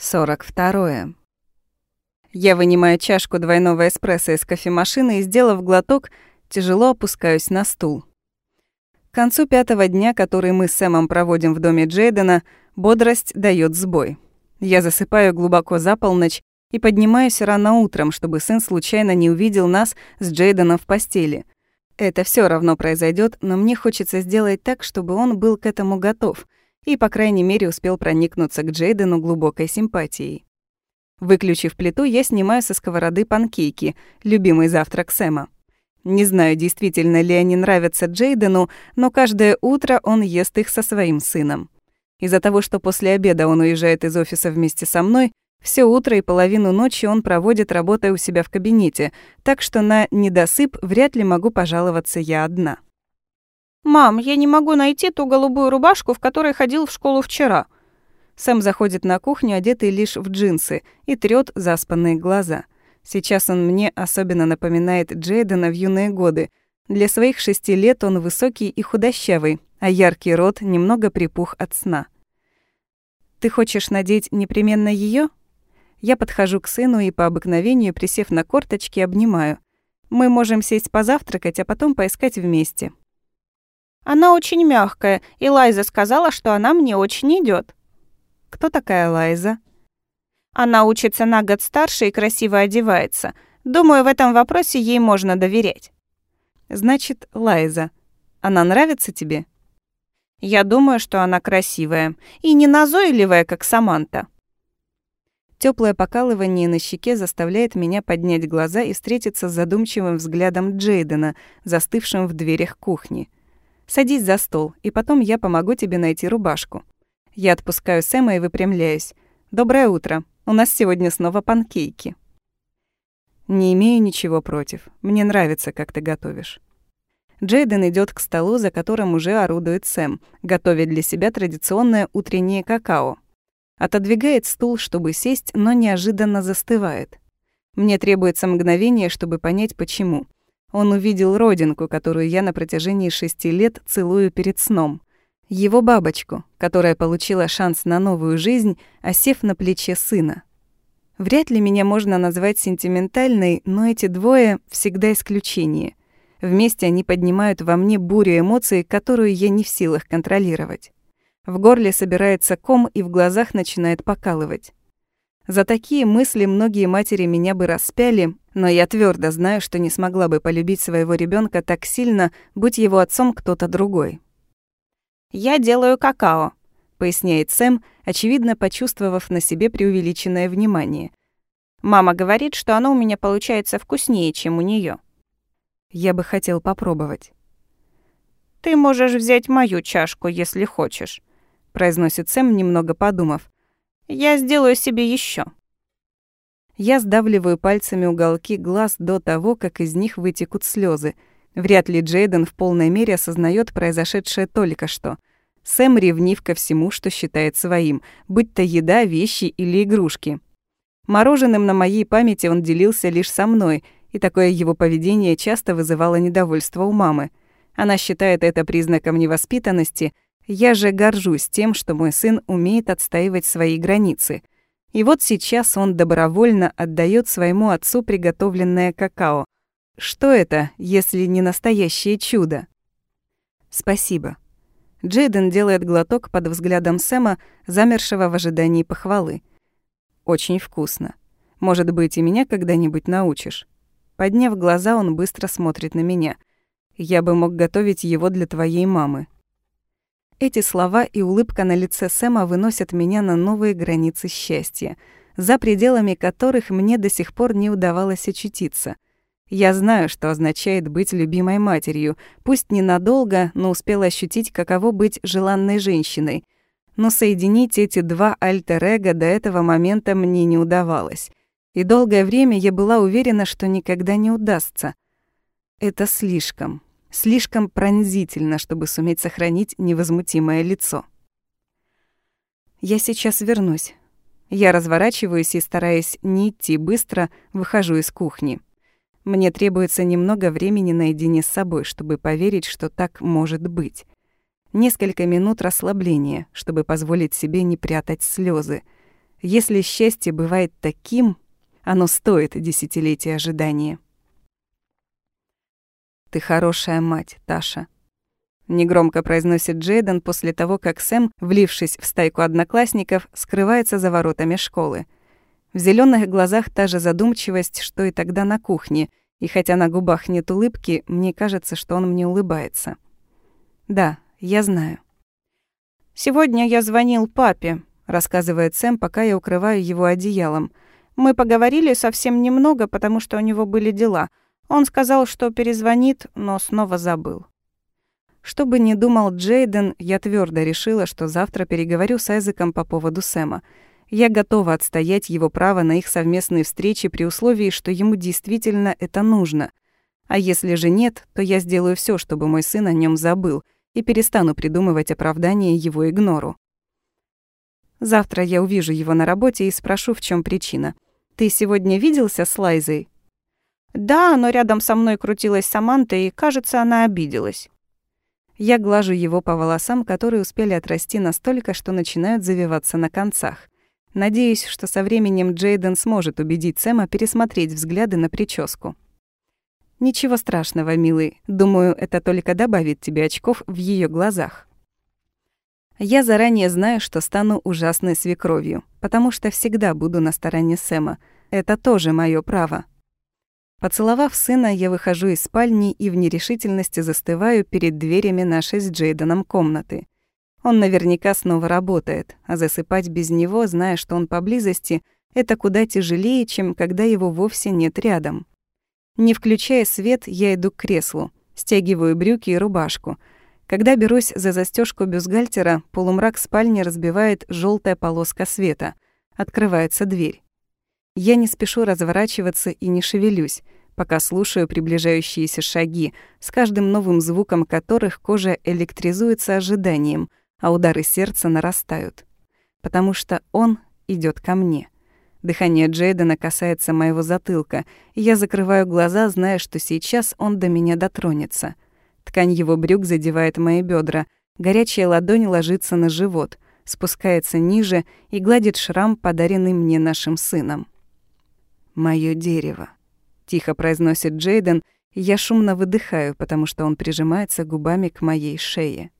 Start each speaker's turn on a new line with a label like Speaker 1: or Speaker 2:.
Speaker 1: 42. Я вынимаю чашку двойного эспрессо из кофемашины и, сделав глоток, тяжело опускаюсь на стул. К концу пятого дня, который мы с Сэмом проводим в доме Джейдена, бодрость дает сбой. Я засыпаю глубоко за полночь и поднимаюсь рано утром, чтобы сын случайно не увидел нас с Джейденом в постели. Это все равно произойдет, но мне хочется сделать так, чтобы он был к этому готов — и, по крайней мере, успел проникнуться к Джейдену глубокой симпатией. Выключив плиту, я снимаю со сковороды панкейки, любимый завтрак Сэма. Не знаю, действительно ли они нравятся Джейдену, но каждое утро он ест их со своим сыном. Из-за того, что после обеда он уезжает из офиса вместе со мной, все утро и половину ночи он проводит, работая у себя в кабинете, так что на недосып вряд ли могу пожаловаться я одна.
Speaker 2: «Мам, я не могу найти ту голубую рубашку, в которой ходил в школу вчера».
Speaker 1: Сэм заходит на кухню, одетый лишь в джинсы, и трёт заспанные глаза. Сейчас он мне особенно напоминает Джейдена в юные годы. Для своих шести лет он высокий и худощавый, а яркий рот немного припух от сна. «Ты хочешь надеть непременно её? Я подхожу к сыну и по обыкновению, присев на корточки, обнимаю. Мы можем сесть позавтракать, а потом поискать вместе.
Speaker 2: Она очень мягкая, и Лайза сказала, что она мне очень идет.
Speaker 1: Кто такая Лайза?
Speaker 2: Она учится на год старше и красиво одевается. Думаю, в этом вопросе ей можно доверять.
Speaker 1: Значит, Лайза. Она нравится тебе?
Speaker 2: Я думаю, что она красивая и не назойливая, как Саманта.
Speaker 1: Теплое покалывание на щеке заставляет меня поднять глаза и встретиться с задумчивым взглядом Джейдена, застывшим в дверях кухни. Садись за стол, и потом я помогу тебе найти рубашку. Я отпускаю Сэма и выпрямляюсь. Доброе утро. У нас сегодня снова панкейки. Не имею ничего против. Мне нравится, как ты готовишь. Джейден идет к столу, за которым уже орудует Сэм, готовя для себя традиционное утреннее какао. Отодвигает стул, чтобы сесть, но неожиданно застывает. Мне требуется мгновение, чтобы понять, почему. Он увидел родинку, которую я на протяжении шести лет целую перед сном. Его бабочку, которая получила шанс на новую жизнь, осев на плече сына. Вряд ли меня можно назвать сентиментальной, но эти двое всегда исключение. Вместе они поднимают во мне бурю эмоций, которую я не в силах контролировать. В горле собирается ком и в глазах начинает покалывать. За такие мысли многие матери меня бы распяли, но я твердо знаю, что не смогла бы полюбить своего ребенка так сильно, будь его отцом кто-то другой.
Speaker 2: «Я делаю какао», —
Speaker 1: поясняет Сэм, очевидно почувствовав на себе преувеличенное внимание.
Speaker 2: «Мама говорит, что оно у меня получается вкуснее, чем у нее.
Speaker 1: Я бы хотел попробовать.
Speaker 2: «Ты можешь взять мою чашку, если хочешь», — произносит Сэм, немного подумав. Я сделаю себе еще.
Speaker 1: Я сдавливаю пальцами уголки глаз до того, как из них вытекут слезы. Вряд ли Джейден в полной мере осознает произошедшее только что. Сэм ревнив ко всему, что считает своим, будь то еда, вещи или игрушки. Мороженым на моей памяти он делился лишь со мной, и такое его поведение часто вызывало недовольство у мамы. Она считает это признаком невоспитанности — я же горжусь тем, что мой сын умеет отстаивать свои границы. И вот сейчас он добровольно отдает своему отцу приготовленное какао. Что это, если не настоящее чудо? Спасибо. Джейден делает глоток под взглядом Сэма, замершего в ожидании похвалы. Очень вкусно. Может быть, и меня когда-нибудь научишь. Подняв глаза, он быстро смотрит на меня. Я бы мог готовить его для твоей мамы. Эти слова и улыбка на лице Сэма выносят меня на новые границы счастья, за пределами которых мне до сих пор не удавалось очутиться. Я знаю, что означает быть любимой матерью, пусть ненадолго, но успела ощутить, каково быть желанной женщиной. Но соединить эти два альтер-эго до этого момента мне не удавалось. И долгое время я была уверена, что никогда не удастся. Это слишком, слишком пронзительно, чтобы суметь сохранить невозмутимое лицо. «Я сейчас вернусь». Я разворачиваюсь и, стараясь не идти быстро, выхожу из кухни. Мне требуется немного времени наедине с собой, чтобы поверить, что так может быть. Несколько минут расслабления, чтобы позволить себе не прятать слезы. Если счастье бывает таким, оно стоит десятилетия ожидания. «Ты хорошая мать, Таша», — негромко произносит Джейден после того, как Сэм, влившись в стайку одноклассников, скрывается за воротами школы. В зеленых глазах та же задумчивость, что и тогда на кухне, и хотя на губах нет улыбки, мне кажется, что он мне улыбается. «Да, я знаю».
Speaker 2: «Сегодня я звонил папе», — рассказывает Сэм, пока я укрываю его одеялом. «Мы поговорили совсем немного, потому что у него были дела». Он сказал, что перезвонит, но снова забыл.
Speaker 1: Что бы ни думал Джейден, я твердо решила, что завтра переговорю с Айзеком по поводу Сэма. Я готова отстоять его право на их совместные встречи при условии, что ему действительно это нужно. А если же нет, то я сделаю все, чтобы мой сын о нем забыл, и перестану придумывать оправдание его игнору. Завтра я увижу его на работе и спрошу, в чем причина. «Ты сегодня виделся с Лайзой?»
Speaker 2: Да, но рядом со мной крутилась Саманта, и, кажется, она обиделась.
Speaker 1: Я глажу его по волосам, которые успели отрасти настолько, что начинают завиваться на концах. Надеюсь, что со временем Джейден сможет убедить Сэма пересмотреть взгляды на прическу. Ничего страшного, милый. Думаю, это только добавит тебе очков в ее глазах. Я заранее знаю, что стану ужасной свекровью, потому что всегда буду на стороне Сэма. Это тоже мое право. Поцеловав сына, я выхожу из спальни и в нерешительности застываю перед дверями нашей с Джейденом комнаты. Он наверняка снова работает, а засыпать без него, зная, что он поблизости, это куда тяжелее, чем когда его вовсе нет рядом. Не включая свет, я иду к креслу, стягиваю брюки и рубашку. Когда берусь за застежку бюстгальтера, полумрак спальни разбивает желтая полоска света. Открывается дверь. Я не спешу разворачиваться и не шевелюсь, пока слушаю приближающиеся шаги, с каждым новым звуком которых кожа электризуется ожиданием, а удары сердца нарастают. Потому что он идет ко мне. Дыхание Джейдена касается моего затылка, и я закрываю глаза, зная, что сейчас он до меня дотронется. Ткань его брюк задевает мои бедра, горячая ладонь ложится на живот, спускается ниже и гладит шрам, подаренный мне нашим сыном. Моё дерево», — тихо произносит Джейден, и я шумно выдыхаю, потому что он прижимается губами к моей шее.